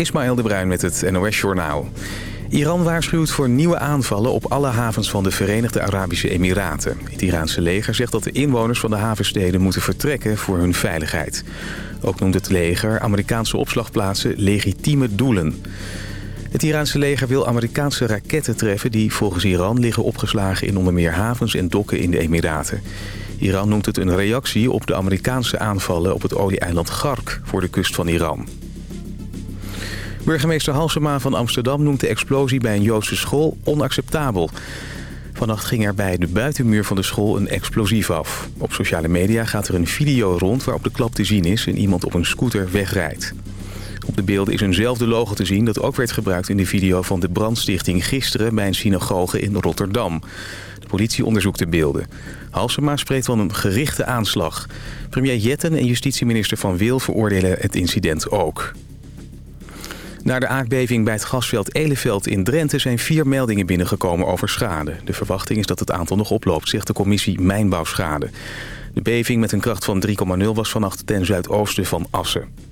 Ismaël de Bruin met het NOS Journaal. Iran waarschuwt voor nieuwe aanvallen op alle havens van de Verenigde Arabische Emiraten. Het Iraanse leger zegt dat de inwoners van de havensteden moeten vertrekken voor hun veiligheid. Ook noemt het leger Amerikaanse opslagplaatsen legitieme doelen. Het Iraanse leger wil Amerikaanse raketten treffen... die volgens Iran liggen opgeslagen in onder meer havens en dokken in de Emiraten. Iran noemt het een reactie op de Amerikaanse aanvallen op het olieeiland Gark voor de kust van Iran. Burgemeester Halsema van Amsterdam noemt de explosie bij een Joodse school onacceptabel. Vannacht ging er bij de buitenmuur van de school een explosief af. Op sociale media gaat er een video rond waarop de klap te zien is en iemand op een scooter wegrijdt. Op de beelden is eenzelfde logo te zien dat ook werd gebruikt in de video van de brandstichting gisteren bij een synagoge in Rotterdam. De politie onderzoekt de beelden. Halsema spreekt van een gerichte aanslag. Premier Jetten en justitieminister Van Wil veroordelen het incident ook. Na de aardbeving bij het gasveld Eleveld in Drenthe zijn vier meldingen binnengekomen over schade. De verwachting is dat het aantal nog oploopt, zegt de commissie Mijnbouwschade. De beving met een kracht van 3,0 was vannacht ten zuidoosten van Assen.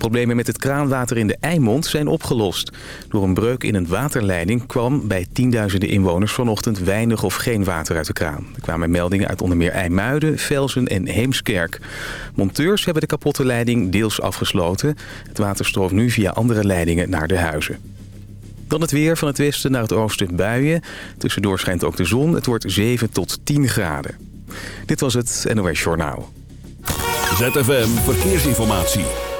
Problemen met het kraanwater in de Eimond zijn opgelost. Door een breuk in een waterleiding kwam bij tienduizenden inwoners vanochtend weinig of geen water uit de kraan. Er kwamen meldingen uit onder meer IJmuiden, Velsen en Heemskerk. Monteurs hebben de kapotte leiding deels afgesloten. Het water stroomt nu via andere leidingen naar de huizen. Dan het weer van het westen naar het oosten buien. Tussendoor schijnt ook de zon. Het wordt 7 tot 10 graden. Dit was het NOS Journaal. ZFM Verkeersinformatie.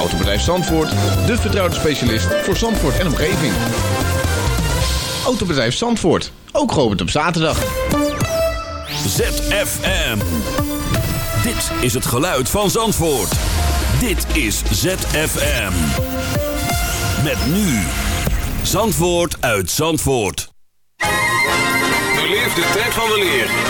Autobedrijf Zandvoort, de vertrouwde specialist voor Zandvoort en omgeving. Autobedrijf Zandvoort, ook geopend op zaterdag. ZFM. Dit is het geluid van Zandvoort. Dit is ZFM. Met nu. Zandvoort uit Zandvoort. Beleef de tijd van weleer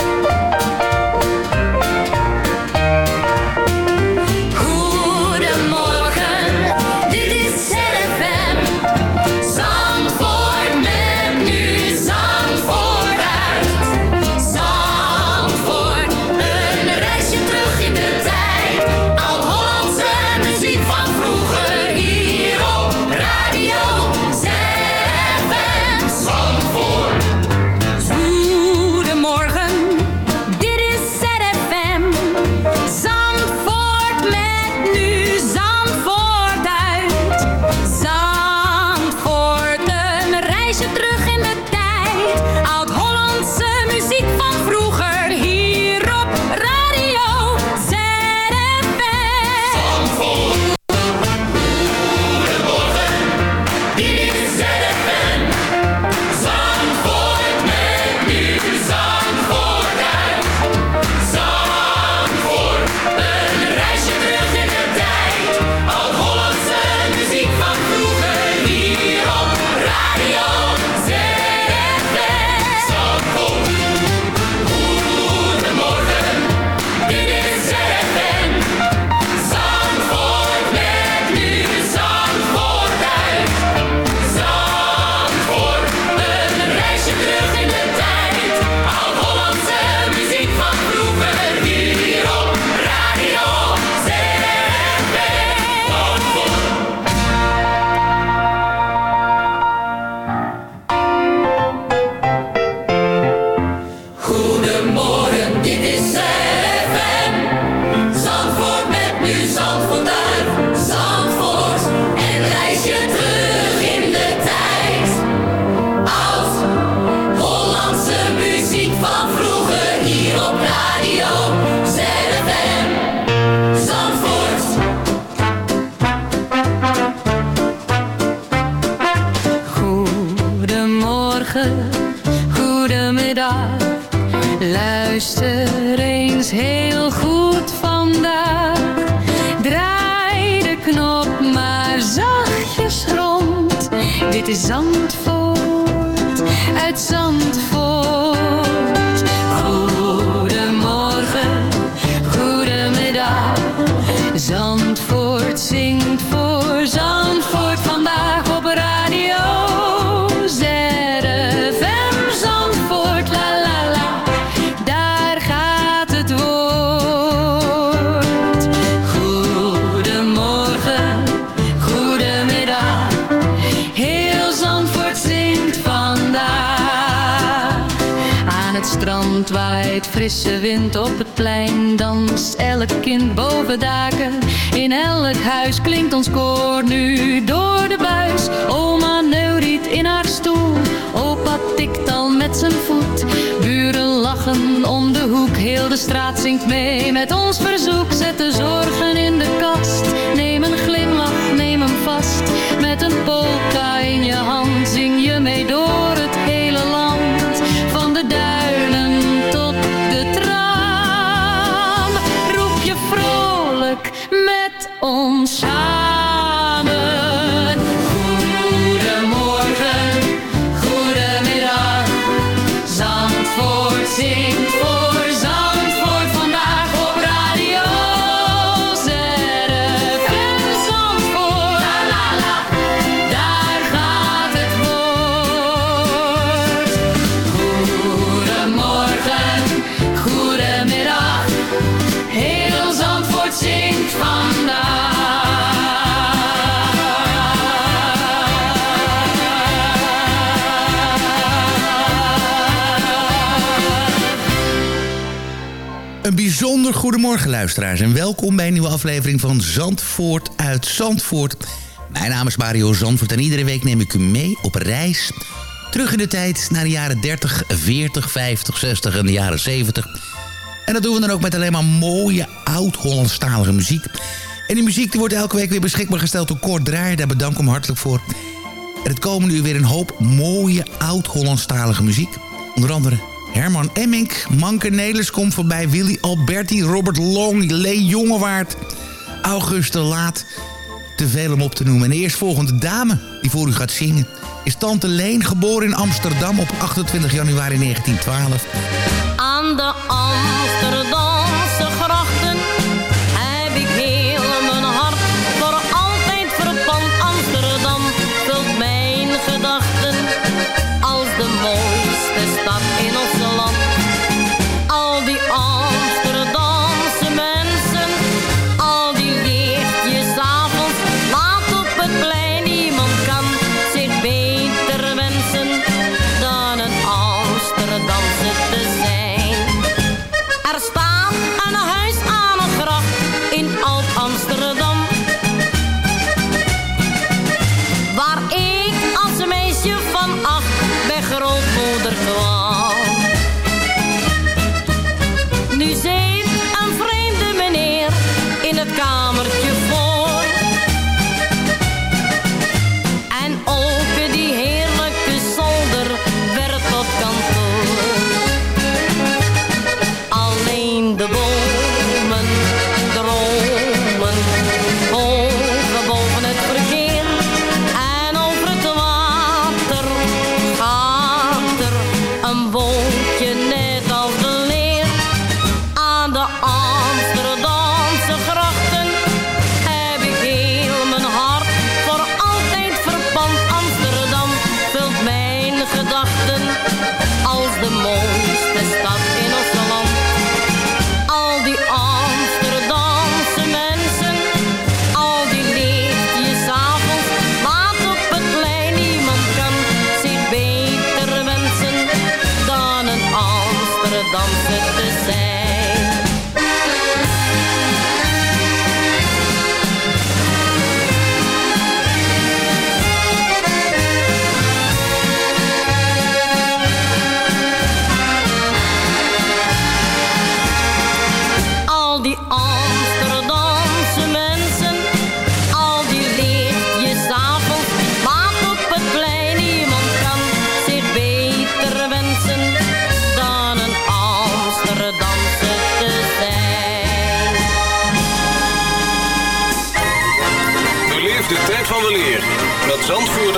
Frisse wind op het plein, danst elk kind boven daken. In elk huis klinkt ons koor nu door de buis. Oma neuriet in haar stoel, opa tikt al met zijn voet. Buren lachen om de hoek, heel de straat zingt mee met ons verzoek. Zet de zorgen in de kast, neem een glimlach, neem hem vast. Met een polka in je hand zing je mee door goedemorgen luisteraars en welkom bij een nieuwe aflevering van Zandvoort uit Zandvoort. Mijn naam is Mario Zandvoort en iedere week neem ik u mee op reis. Terug in de tijd naar de jaren 30, 40, 50, 60 en de jaren 70. En dat doen we dan ook met alleen maar mooie oud-Hollandstalige muziek. En die muziek wordt elke week weer beschikbaar gesteld door Kort Draaier. Daar bedank ik hem hartelijk voor. En het komen nu weer een hoop mooie oud-Hollandstalige muziek. Onder andere Herman Emmink, Manke Nelis komt voorbij... Willy Alberti, Robert Long, Lee Jongewaard, Auguste Laat. Te veel om op te noemen. En de eerstvolgende dame die voor u gaat zingen... is Tante Leen, geboren in Amsterdam op 28 januari 1912. Aan de Amsterdamse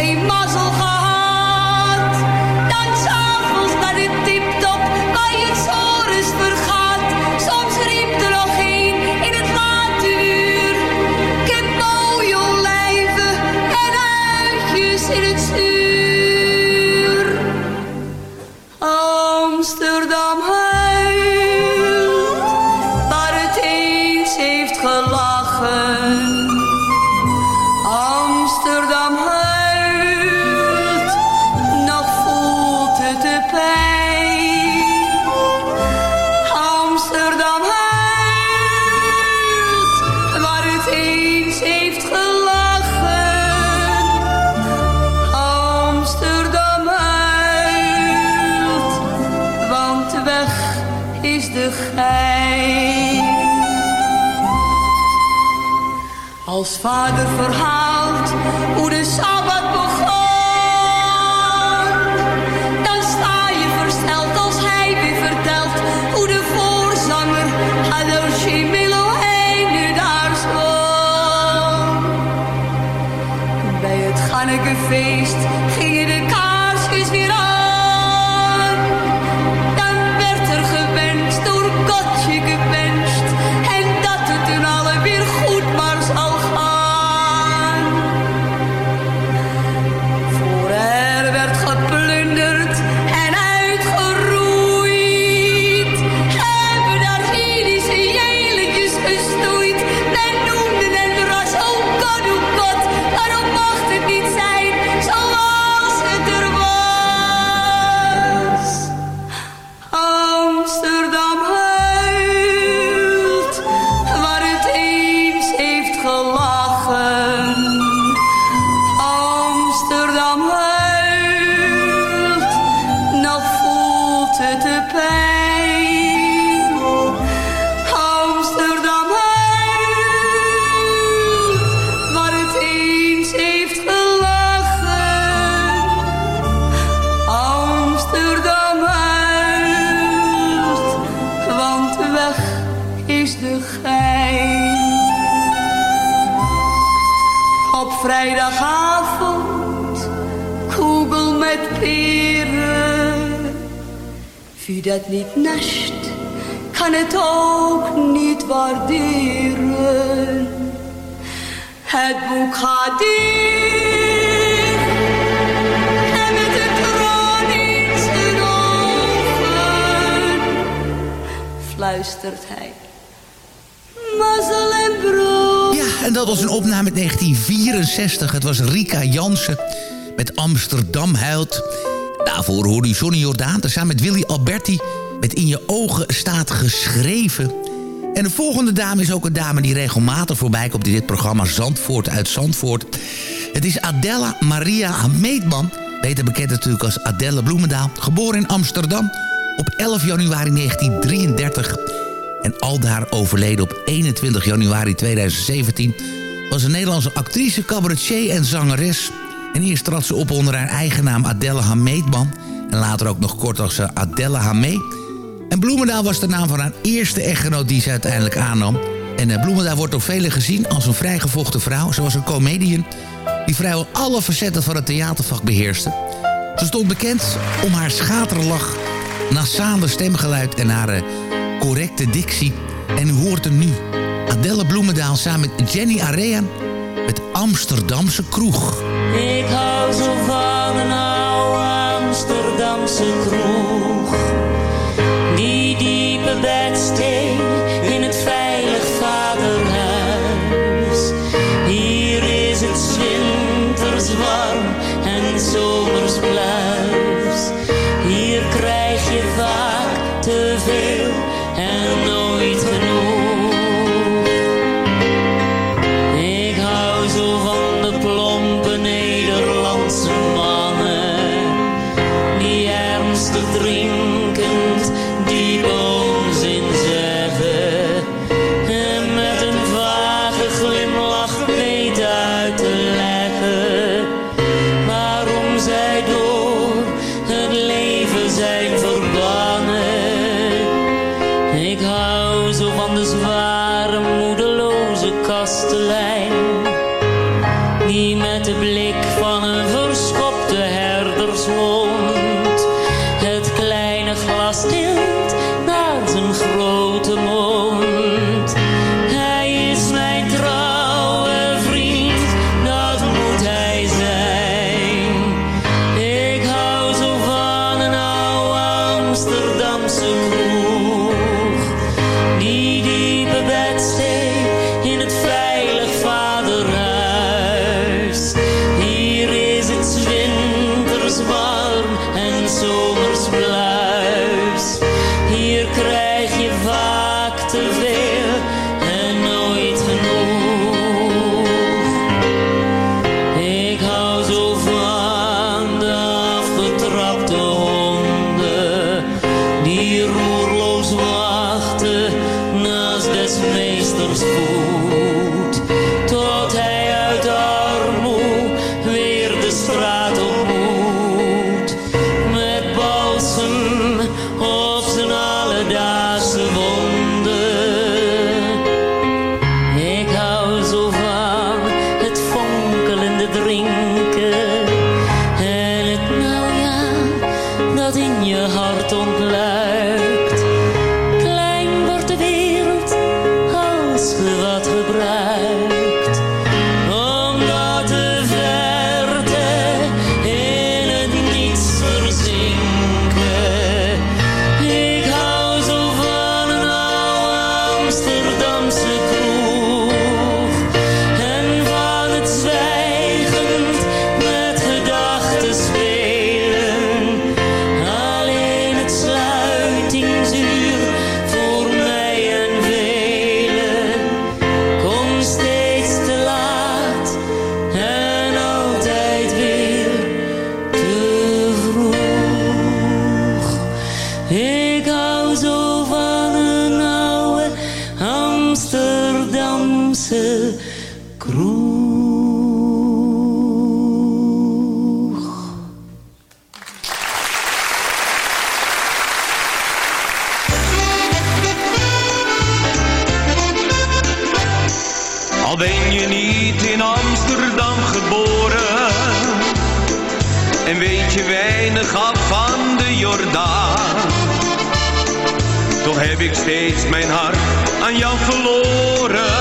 a mother. Als vader verhaal. Het boek gaat. En met een traan in zijn ogen fluistert hij. Mazzel en brood. Ja, en dat was een opname uit 1964. Het was Rika Jansen met Amsterdam huilt. Daarvoor hoorde u Johnny Jordaan samen met Willy Alberti... met In je ogen staat geschreven. En de volgende dame is ook een dame die regelmatig voorbij komt... in dit programma Zandvoort uit Zandvoort. Het is Adela Maria Hameetman. Beter bekend natuurlijk als Adelle Bloemendaal. Geboren in Amsterdam op 11 januari 1933... En aldaar overleden op 21 januari 2017... was een Nederlandse actrice, cabaretier en zangeres. En eerst trad ze op onder haar eigen naam Adelle Hameetman... en later ook nog kort als eh, Adelle Hamee. En Bloemendaal was de naam van haar eerste echtgenoot die ze uiteindelijk aannam. En eh, Bloemendaal wordt door velen gezien als een vrijgevochten vrouw. Ze was een comedian die vrijwel alle facetten van het theatervak beheerste. Ze stond bekend om haar schaterlach, nasale stemgeluid en haar eh, correcte dictie. En u hoort hem nu. Adelle Bloemendaal samen met Jenny Arean met Amsterdamse kroeg. Ik hou zo van een oude Amsterdamse kroeg. Die diepe bedstee in en weet je weinig af van de Jordaan. Toch heb ik steeds mijn hart aan jou verloren.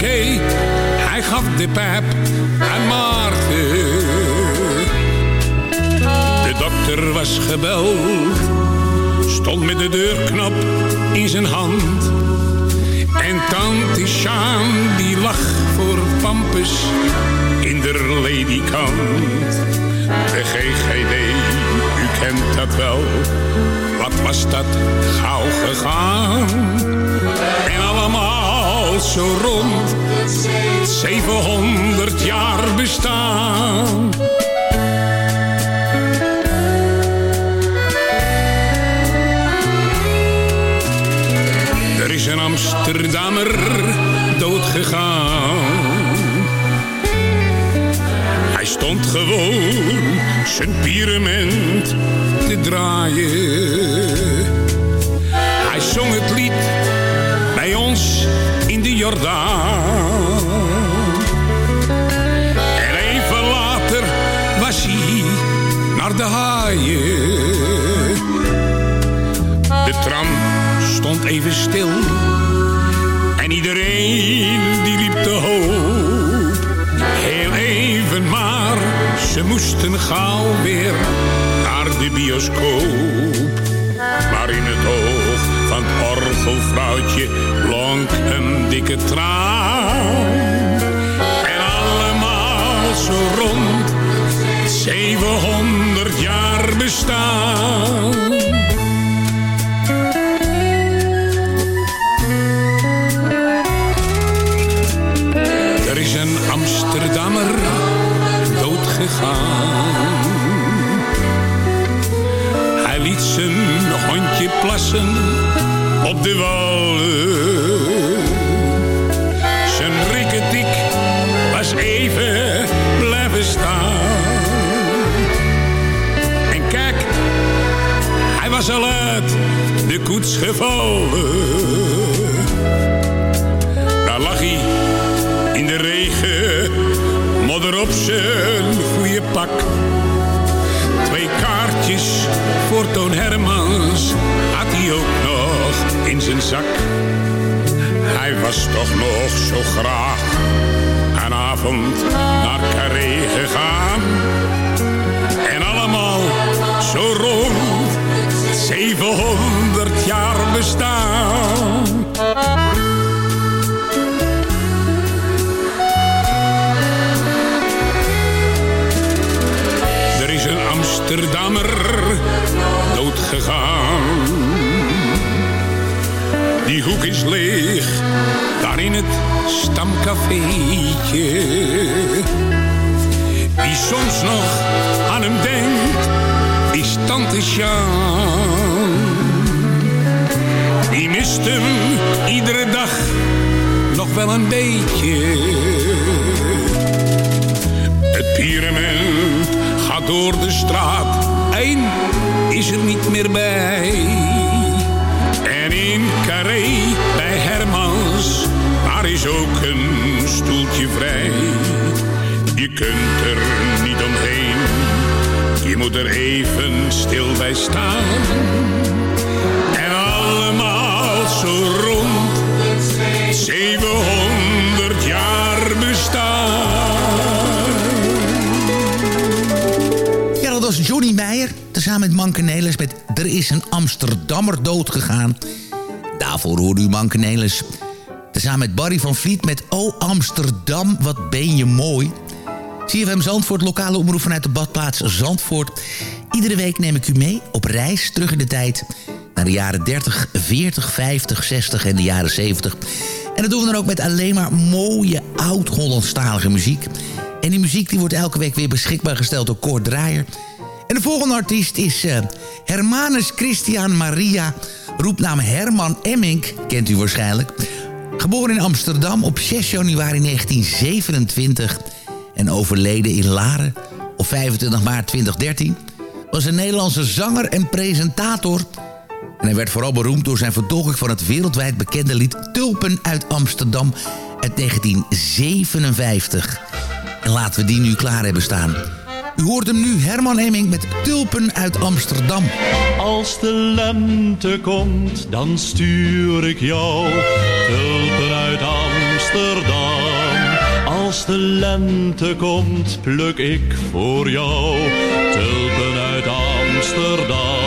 Hij gaf de pijp aan Maarten. De dokter was gebeld stond met de deurknop in zijn hand. En tante Sjaan die lag voor Pampus in de ledikant. De GGD, u kent dat wel, wat was dat gauw gegaan. En allemaal zo rond 700 jaar bestaan. Er is een Amsterdammer doodgegaan. Hij stond gewoon zijn pyramid te draaien. Hij zong het lied bij ons in de Jordaan. En even later was hij naar de haaien. De tram stond even stil En iedereen die liep te hoop. Heel even maar, ze moesten gauw weer naar de bioscoop. Maar in het oog van het orgelvrouwtje blonk een dikke traan. En allemaal zo rond 700 jaar bestaan. Er is een Amsterdammer doodgegaan. Hij liet zijn hondje plassen op de wallen. Zijn rikketiek was even blijven staan. En kijk, hij was al uit de koets gevallen. Daar lag hij in de regen, modder op zijn goede pak. Twee kaartjes voor Toon Hermans had hij ook nog in zijn zak. Hij was toch nog zo graag een avond naar Carré gegaan. En allemaal zo rond 700 jaar bestaan. Er is een Amsterdammer doodgegaan. Die hoek is leeg, daar in het stamcafeetje. Wie soms nog aan hem denkt, is tante Sjaan. Die mist hem iedere dag nog wel een beetje. Het pyramid gaat door de straat, één is er niet meer bij. En in Carré bij Hermans, daar is ook een stoeltje vrij. Je kunt er niet omheen, je moet er even stil bij staan. Met Manke Nelis met Er is een Amsterdammer doodgegaan. Daarvoor hoorde u Manke Nelis. Tezamen met Barry van Vliet met O Amsterdam, wat ben je mooi. CFM Zandvoort, lokale omroep vanuit de badplaats Zandvoort. Iedere week neem ik u mee op reis terug in de tijd... naar de jaren 30, 40, 50, 60 en de jaren 70. En dat doen we dan ook met alleen maar mooie oud-Hollandstalige muziek. En die muziek die wordt elke week weer beschikbaar gesteld door Kort Draaier... En de volgende artiest is uh, Hermanus Christian Maria, roepnaam Herman Emmink, kent u waarschijnlijk. Geboren in Amsterdam op 6 januari 1927 en overleden in Laren op 25 maart 2013... was een Nederlandse zanger en presentator... En hij werd vooral beroemd door zijn vertolking van het wereldwijd bekende lied Tulpen uit Amsterdam uit 1957. En laten we die nu klaar hebben staan. U hoort hem nu, Herman Emming met Tulpen uit Amsterdam. Als de lente komt, dan stuur ik jou tulpen uit Amsterdam. Als de lente komt, pluk ik voor jou tulpen uit Amsterdam.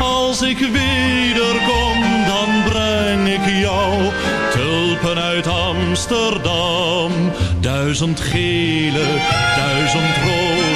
Als ik wederkom, dan breng ik jou tulpen uit Amsterdam. Duizend gele, duizend rode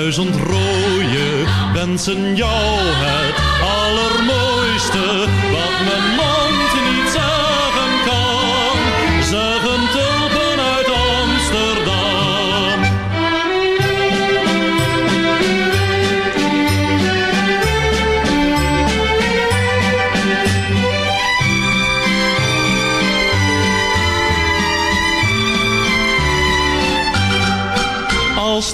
Duizend rode wensen jou het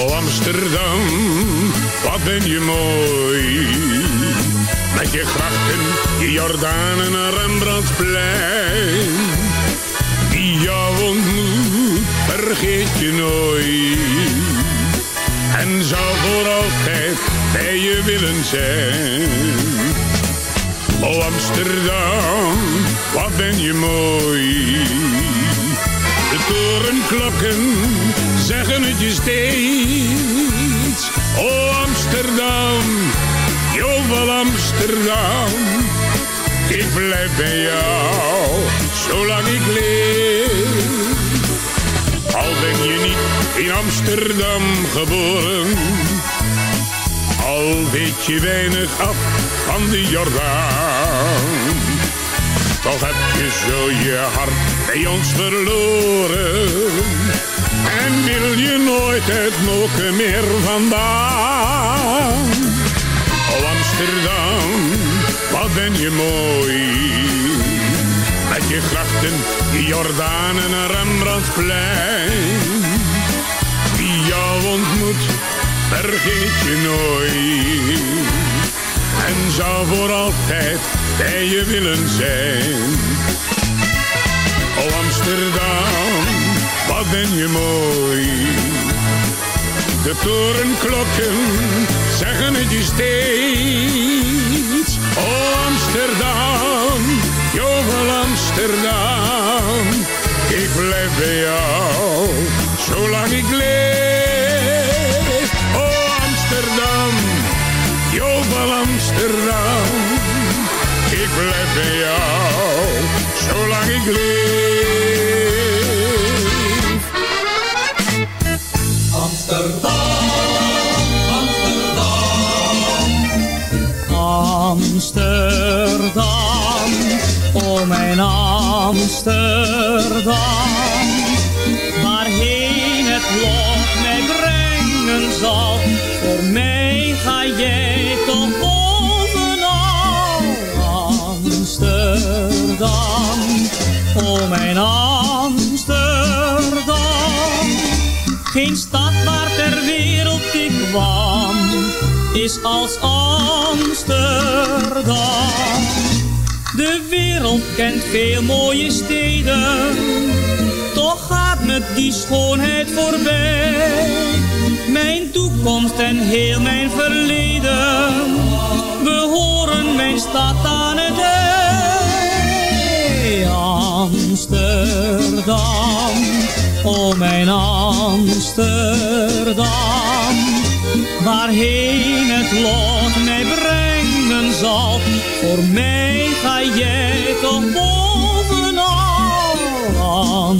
Oh Amsterdam, wat ben je mooi. Met je grachten, je Jordaan en Rembrandtplein. Wie jou ontmoet, vergeet je nooit. En zal voor altijd bij je willen zijn. Oh Amsterdam, wat ben je mooi. Torenklokken zeggen het je steeds. Oh Amsterdam, jovel Amsterdam. Ik blijf bij jou, zolang ik leef. Al ben je niet in Amsterdam geboren. Al weet je weinig af van de Jordaan. Toch heb je zo je hart bij ons verloren. En wil je nooit het moken meer vandaan. Oh Amsterdam, wat ben je mooi. Met je grachten, die Jordaan en Rembrandtplein. Wie jou ontmoet, vergeet je nooit. En zou voor altijd bij je willen zijn. Amsterdam, wat ben je mooi. De torenklokken zeggen het je steeds. Oh Amsterdam, jovel Amsterdam. Ik blijf bij jou, zolang ik leef. Oh Amsterdam, jovel Amsterdam. Ik blijf bij jou, zolang ik leef. Amsterdam, Amsterdam, oh mijn Amsterdam, waarheen het lot mij brengen zal, voor mij ga jij toch bovenal. Amsterdam, oh mijn Amsterdam, geen stad wereld ik kwam, is als Amsterdam. De wereld kent veel mooie steden, toch gaat me die schoonheid voorbij. Mijn toekomst en heel mijn verleden, behoren mijn stad aan het ei. Amsterdam, oh mijn Amsterdam, waarheen het lot mij brengen zal. Voor mij ga jij toch bovenal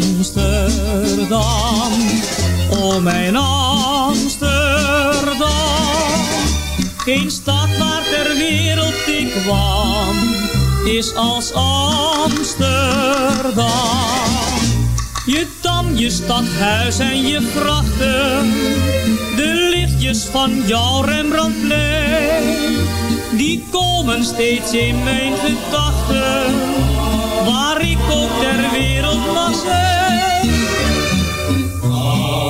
Amsterdam. O mijn Amsterdam. Geen stad waar ter wereld ik kwam, is als Amsterdam. Je dam, je stadhuis en je grachten, de lichtjes van jouw Rembrandtplein, die komen steeds in mijn gedachten, waar ik ook ter wereld mag zijn.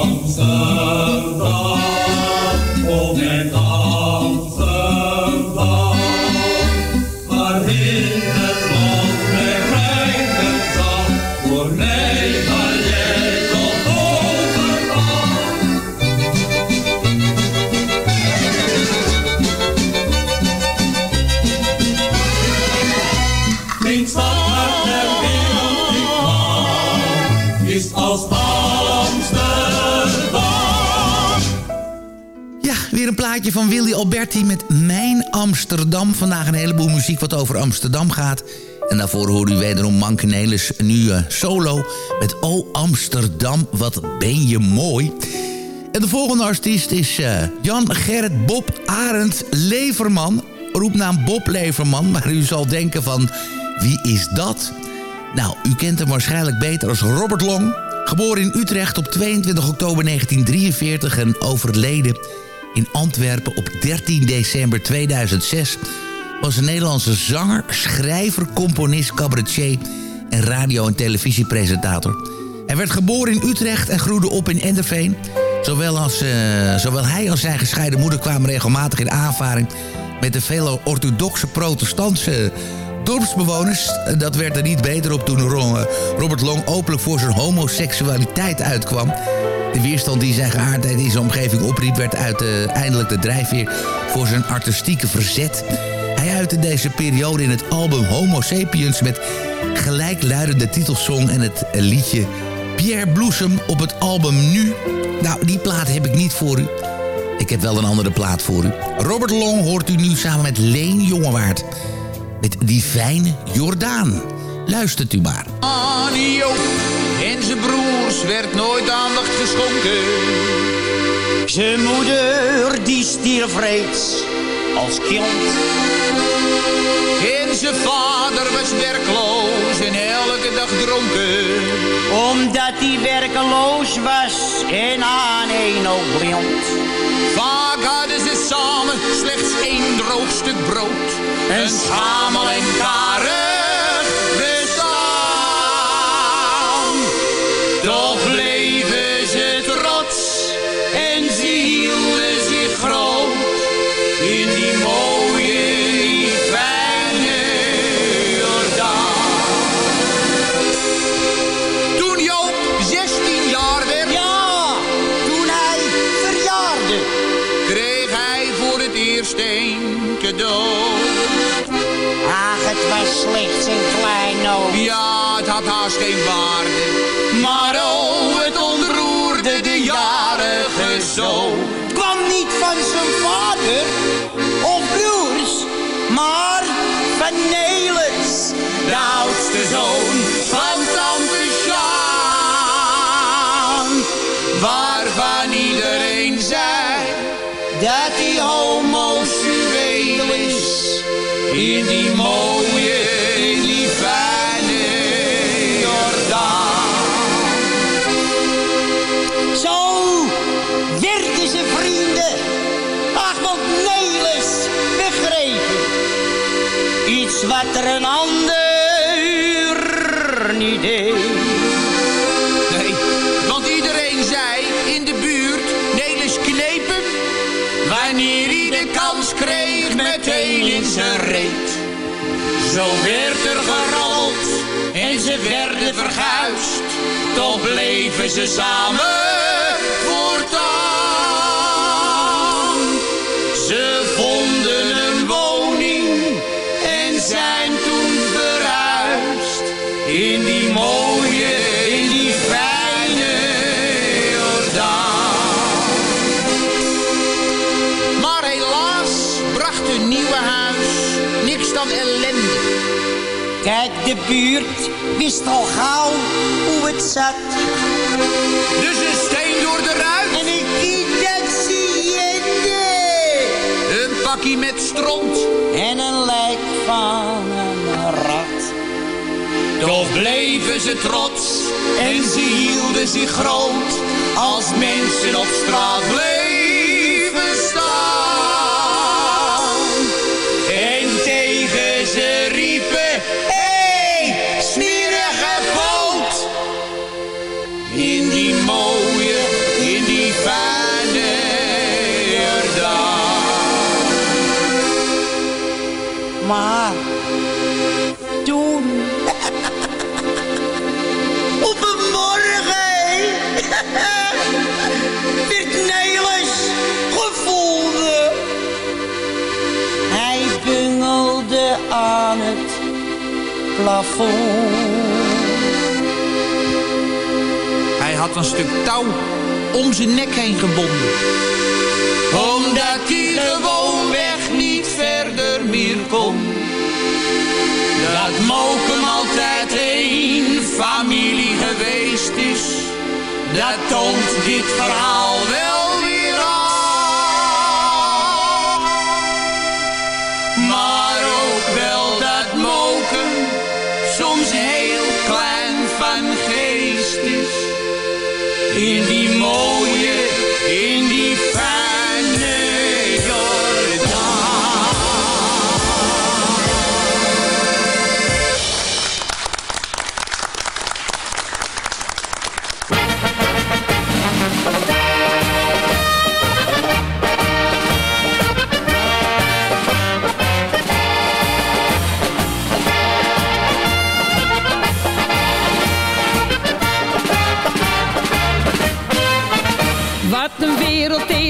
Amsterdam, plaatje van Willy Alberti met Mijn Amsterdam. Vandaag een heleboel muziek wat over Amsterdam gaat. En daarvoor hoorde u wederom Manke Nelis nu eh, solo met O Amsterdam, wat ben je mooi. En de volgende artiest is eh, Jan Gerrit Bob Arend Leverman. Roepnaam Bob Leverman, maar u zal denken van wie is dat? Nou, u kent hem waarschijnlijk beter als Robert Long. Geboren in Utrecht op 22 oktober 1943 en overleden in Antwerpen op 13 december 2006... was een Nederlandse zanger, schrijver, componist, cabaretier... en radio- en televisiepresentator. Hij werd geboren in Utrecht en groeide op in Enderveen. Zowel, als, eh, zowel hij als zijn gescheiden moeder kwamen regelmatig in aanvaring... met de vele orthodoxe protestantse dorpsbewoners. Dat werd er niet beter op toen Robert Long openlijk voor zijn homoseksualiteit uitkwam. De weerstand die zijn geaardheid in zijn omgeving opriep... werd uiteindelijk de drijfveer voor zijn artistieke verzet. Hij uitte deze periode in het album Homo Sapiens... met gelijkluidende titelsong en het liedje Pierre Bloesem op het album Nu. Nou, die plaat heb ik niet voor u. Ik heb wel een andere plaat voor u. Robert Long hoort u nu samen met Leen Jongewaard. Met die fijne Jordaan. Luistert u maar. En zijn broers werd nooit aandacht geschonken. Zijn moeder die stierf reeds als kind. En zijn vader was werkloos en elke dag dronken. Omdat hij werkeloos was en aan een blind. Vaak hadden ze samen slechts één droog stuk brood. Een schamel en karig had haast geen waarde. Deed. Nee, want iedereen zei in de buurt, Nelis kneep hem. Wanneer hij de kans kreeg, meteen in zijn reet. Zo werd er gerold en ze werden verguisd. Toch bleven ze samen Kijk, de buurt wist al gauw hoe het zat. Dus een steen door de ruit. En een kietacciënte. Een pakje met stront. En een lijk van een rat. Toch bleven ze trots en ze hielden zich groot als mensen op straat bleven Hij had een stuk touw om zijn nek heen gebonden. Omdat hij gewoonweg niet verder meer kon. Dat Mokum altijd één familie geweest is. Dat toont dit verhaal wel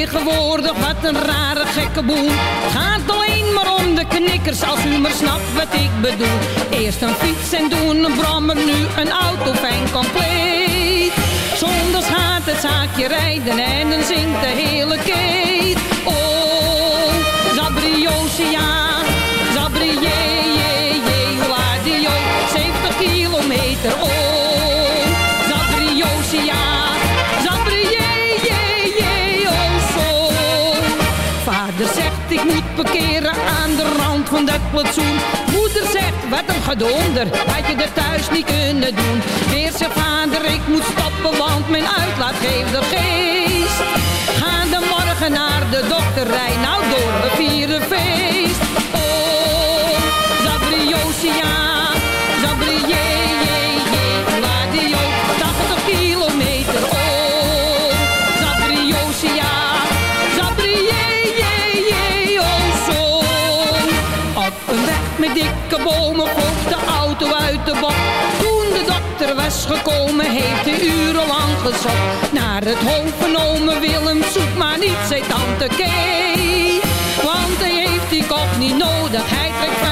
tegenwoordig, wat een rare gekke boel. Gaat alleen maar om de knikkers, als u maar snapt wat ik bedoel. Eerst een fiets en doen een brommer, nu een auto fijn compleet. Zondags gaat het zaakje rijden en dan zingt de hele keet. Oh, Zabriosia, plantsoen. Moeder zegt wat een gedonder, had je er thuis niet kunnen doen. Weer zegt vader ik moet stoppen want mijn uitlaat geeft de geest. Ga dan morgen naar de dokter, rij nou door, we vieren feest. Vloog de auto uit de bocht. Toen de dokter was gekomen, heeft hij urenlang gezocht. Naar het hoofd van ome Willem, zoek maar niet, zei tante Kee. Want hij heeft die kop niet nodig, hij trekt van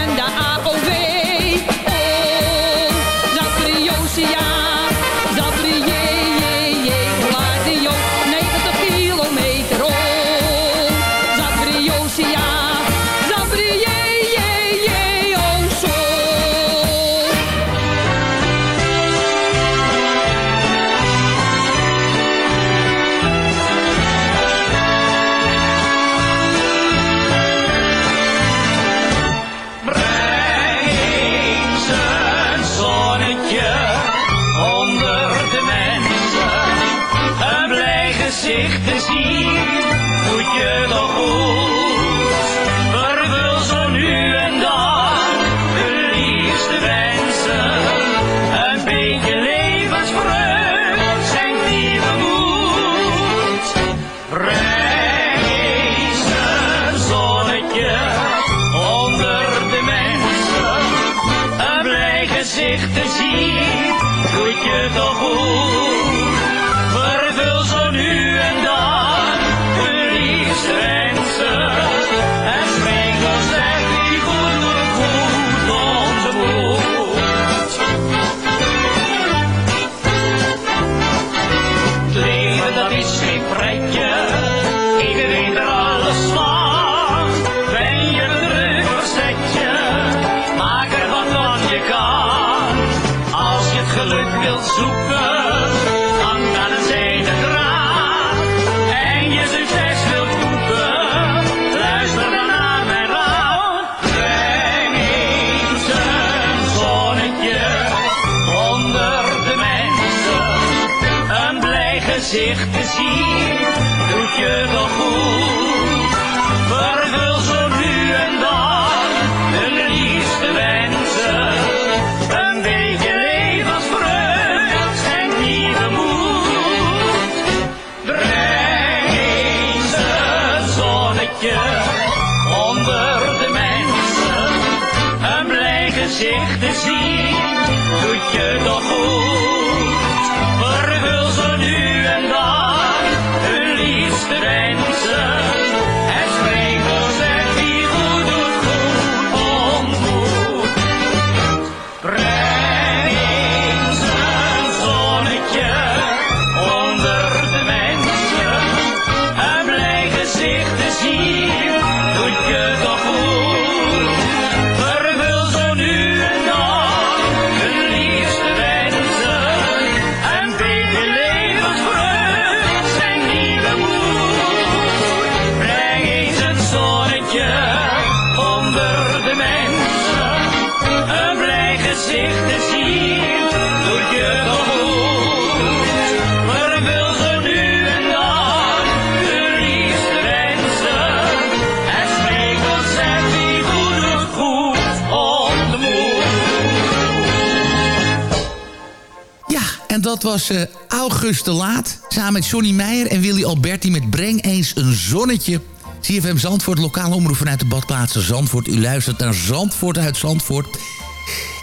dat was eh August de Laat. Samen met Johnny Meijer en Willy Alberti met Breng eens een zonnetje. CFM Zandvoort, lokale omroep vanuit de badplaatsen Zandvoort. U luistert naar Zandvoort uit Zandvoort.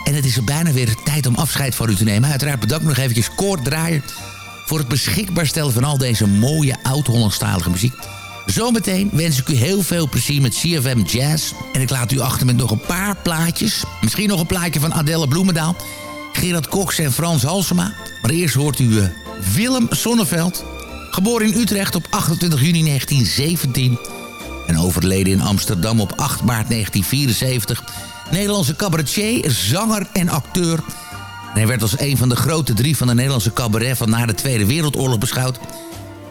En het is er bijna weer tijd om afscheid van u te nemen. Uiteraard bedankt nog eventjes Koord Draaier... voor het beschikbaar stellen van al deze mooie oud-Hollandstalige muziek. Zometeen wens ik u heel veel plezier met CFM Jazz. En ik laat u achter met nog een paar plaatjes. Misschien nog een plaatje van Adelle Bloemendaal... Gerard Cox en Frans Halsema. Maar eerst hoort u eh, Willem Sonneveld. Geboren in Utrecht op 28 juni 1917. En overleden in Amsterdam op 8 maart 1974. Nederlandse cabaretier, zanger en acteur. Hij werd als een van de grote drie van de Nederlandse cabaret... van na de Tweede Wereldoorlog beschouwd.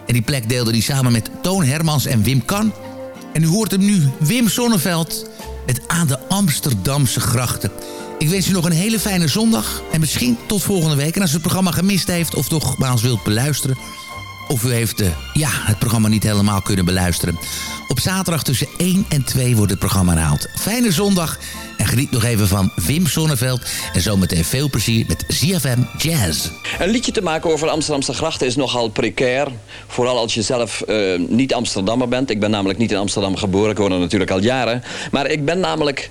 En die plek deelde hij samen met Toon Hermans en Wim Kan. En u hoort hem nu, Wim Sonneveld... met Aan de Amsterdamse Grachten... Ik wens u nog een hele fijne zondag. En misschien tot volgende week. En als u het programma gemist heeft of nogmaals wilt beluisteren... of u heeft uh, ja, het programma niet helemaal kunnen beluisteren... op zaterdag tussen 1 en 2 wordt het programma herhaald. Fijne zondag en geniet nog even van Wim Sonneveld. En zometeen veel plezier met ZFM Jazz. Een liedje te maken over de Amsterdamse grachten is nogal precair. Vooral als je zelf uh, niet Amsterdammer bent. Ik ben namelijk niet in Amsterdam geboren. Ik woon er natuurlijk al jaren. Maar ik ben namelijk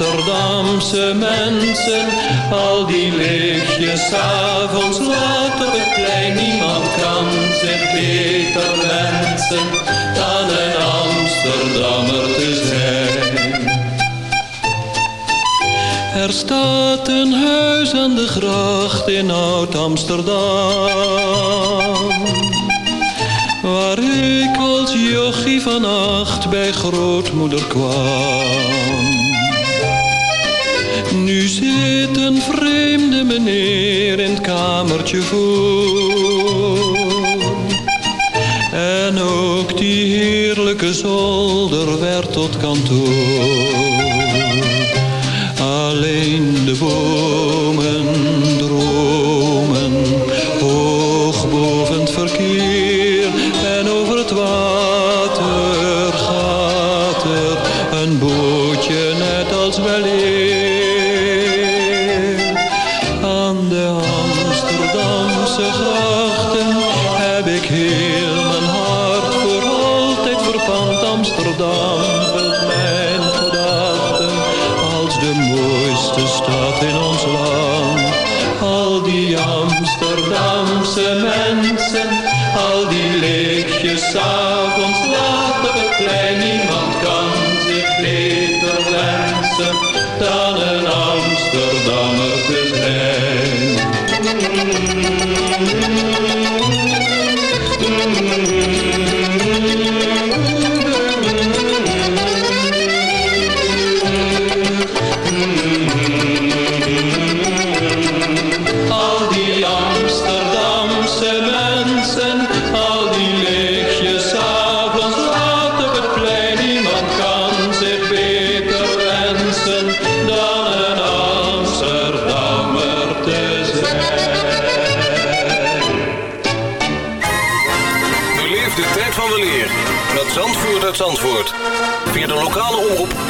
Amsterdamse mensen, al die lichtjes avonds laat op het plein. Niemand kan zich beter wensen dan een Amsterdammer te zijn. Er staat een huis aan de gracht in Oud-Amsterdam. Waar ik als jochie van acht bij grootmoeder kwam. Nu zit een vreemde meneer in het kamertje voor. En ook die heerlijke zolder werd tot kantoor.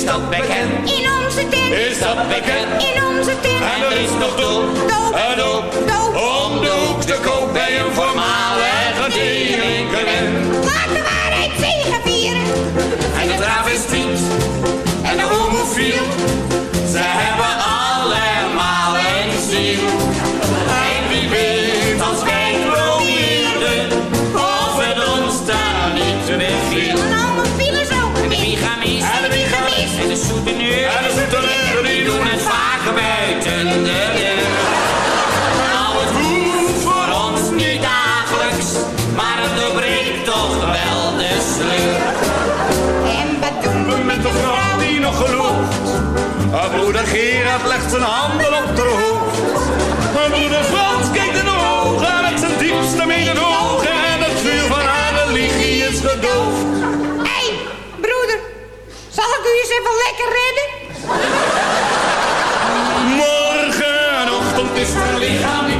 is dat bekend. In onze tent, is dat bekend. In onze tent, en er is nog doop, een doop, om de hoek te koop bij een Gerard legt zijn handen op haar hoofd. Maar broeder Frans kijkt in de ogen met zijn diepste mededogen. En het vuur van haar religie is gedoofd. Hé, broeder, zal ik u eens even lekker redden? Morgenochtend is haar lichaam